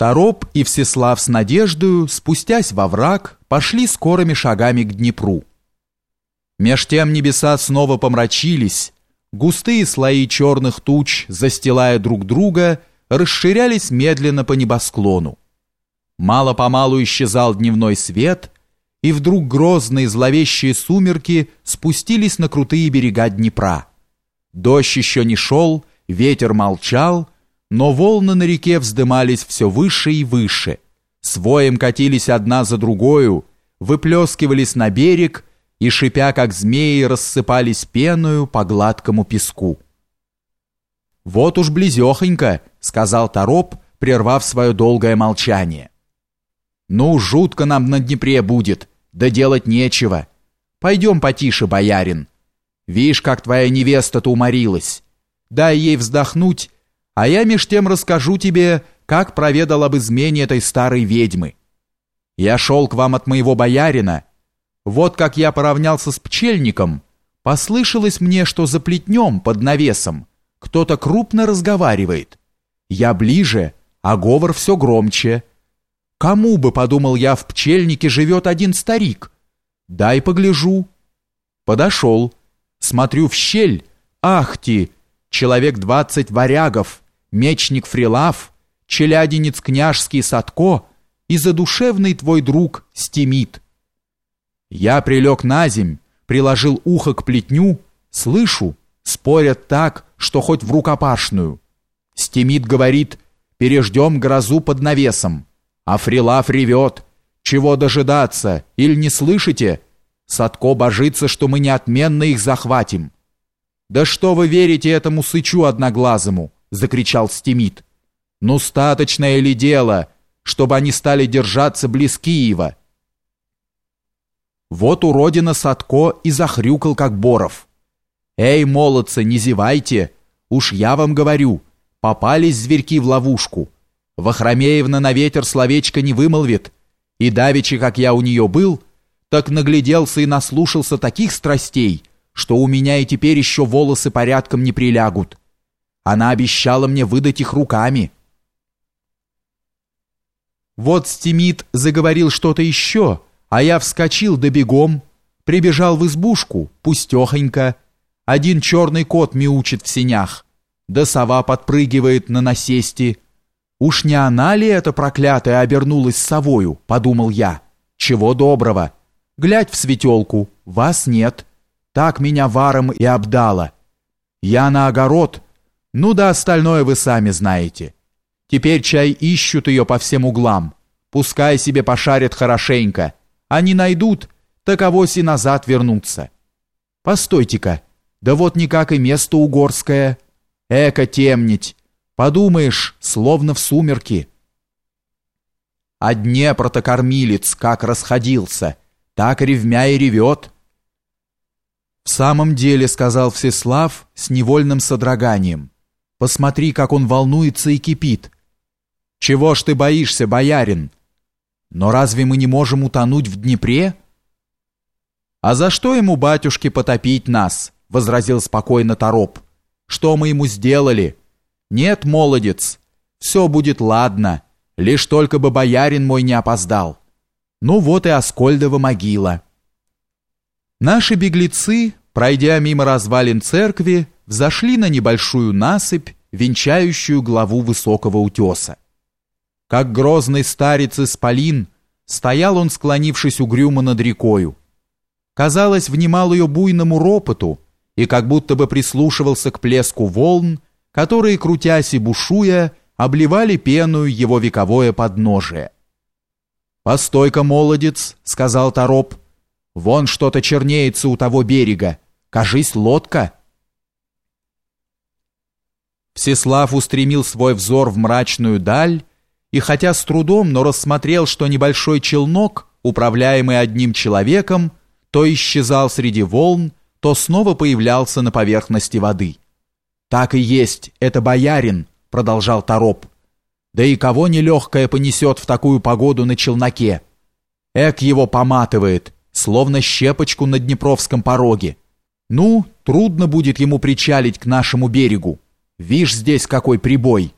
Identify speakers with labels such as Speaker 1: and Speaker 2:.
Speaker 1: Тороп и Всеслав с надеждою, спустясь во враг, пошли скорыми шагами к Днепру. Меж тем небеса снова помрачились, густые слои черных туч, застилая друг друга, расширялись медленно по небосклону. Мало-помалу исчезал дневной свет, и вдруг грозные зловещие сумерки спустились на крутые берега Днепра. Дождь еще не шел, ветер молчал, но волны на реке вздымались все выше и выше, своем катились одна за другою, выплескивались на берег и, шипя как змеи, рассыпались пеною по гладкому песку. «Вот уж близехонько», — сказал Тороп, прервав свое долгое молчание. «Ну, жутко нам на Днепре будет, да делать нечего. Пойдем потише, боярин. Видишь, как твоя невеста-то уморилась. Дай ей вздохнуть, а я меж тем расскажу тебе, как проведал об измене этой старой ведьмы. Я шел к вам от моего боярина. Вот как я поравнялся с пчельником, послышалось мне, что за плетнем под навесом кто-то крупно разговаривает. Я ближе, а говор все громче. Кому бы, подумал я, в пчельнике живет один старик? Дай погляжу. Подошел. Смотрю в щель. Ах ты! Человек двадцать варягов, мечник Фрилав, челядинец княжский Садко и задушевный твой друг Стимит. Я прилег на земь, приложил ухо к плетню, слышу, спорят так, что хоть в рукопашную. Стимит говорит, переждем грозу под навесом, а Фрилав ревет, чего дожидаться, или не слышите? Садко божится, что мы неотменно их захватим. Да что вы верите этому сычу одноглазому? Закричал Стимит. «Ну, статочное ли дело, чтобы они стали держаться близ Киева?» Вот уродина Садко и захрюкал, как Боров. «Эй, молодцы, не зевайте! Уж я вам говорю, попались зверьки в ловушку. Вахромеевна на ветер словечко не вымолвит, и давеча, как я у нее был, так нагляделся и наслушался таких страстей, что у меня и теперь еще волосы порядком не прилягут. Она обещала мне выдать их руками. Вот Стимит заговорил что-то еще, а я вскочил да бегом, прибежал в избушку, пустехонько. Один черный кот мяучит в сенях, да сова подпрыгивает на насесте. Уж не она ли эта проклятая обернулась совою, подумал я. Чего доброго. Глядь в светелку, вас нет. Так меня варом и обдало. Я на огород, ну да остальное вы сами знаете. Теперь чай ищут ее по всем углам. Пускай себе пошарят хорошенько. Они найдут, так авось и назад вернутся. Постойте-ка, да вот никак и место угорское. Эко темнить. Подумаешь, словно в сумерки. А Днепр-то как расходился, так ревмя и ревет. В самом деле, сказал Всеслав с невольным содроганием, Посмотри, как он волнуется и кипит. Чего ж ты боишься, боярин? Но разве мы не можем утонуть в Днепре? А за что ему, батюшки, потопить нас? возразил спокойно Тороп. Что мы ему сделали? Нет, молодец, все будет ладно, лишь только бы боярин мой не опоздал. Ну вот и Аскольдова могила. Наши беглецы, пройдя мимо развалин церкви, взошли на небольшую насыпь, венчающую главу высокого утеса. Как грозный старец исполин, стоял он, склонившись угрюмо над рекою. Казалось, внимал ее буйному ропоту и как будто бы прислушивался к плеску волн, которые, крутясь и бушуя, обливали пеную его вековое подножие. «Постой-ка, молодец», — сказал Тороп, — «вон что-то чернеется у того берега, кажись, лодка». Всеслав устремил свой взор в мрачную даль, и хотя с трудом, но рассмотрел, что небольшой челнок, управляемый одним человеком, то исчезал среди волн, то снова появлялся на поверхности воды. «Так и есть, это боярин», — продолжал Тороп. «Да и кого нелегкое понесет в такую погоду на челноке? Эк его поматывает, словно щепочку на Днепровском пороге. Ну, трудно будет ему причалить к нашему берегу». Вишь здесь какой прибой.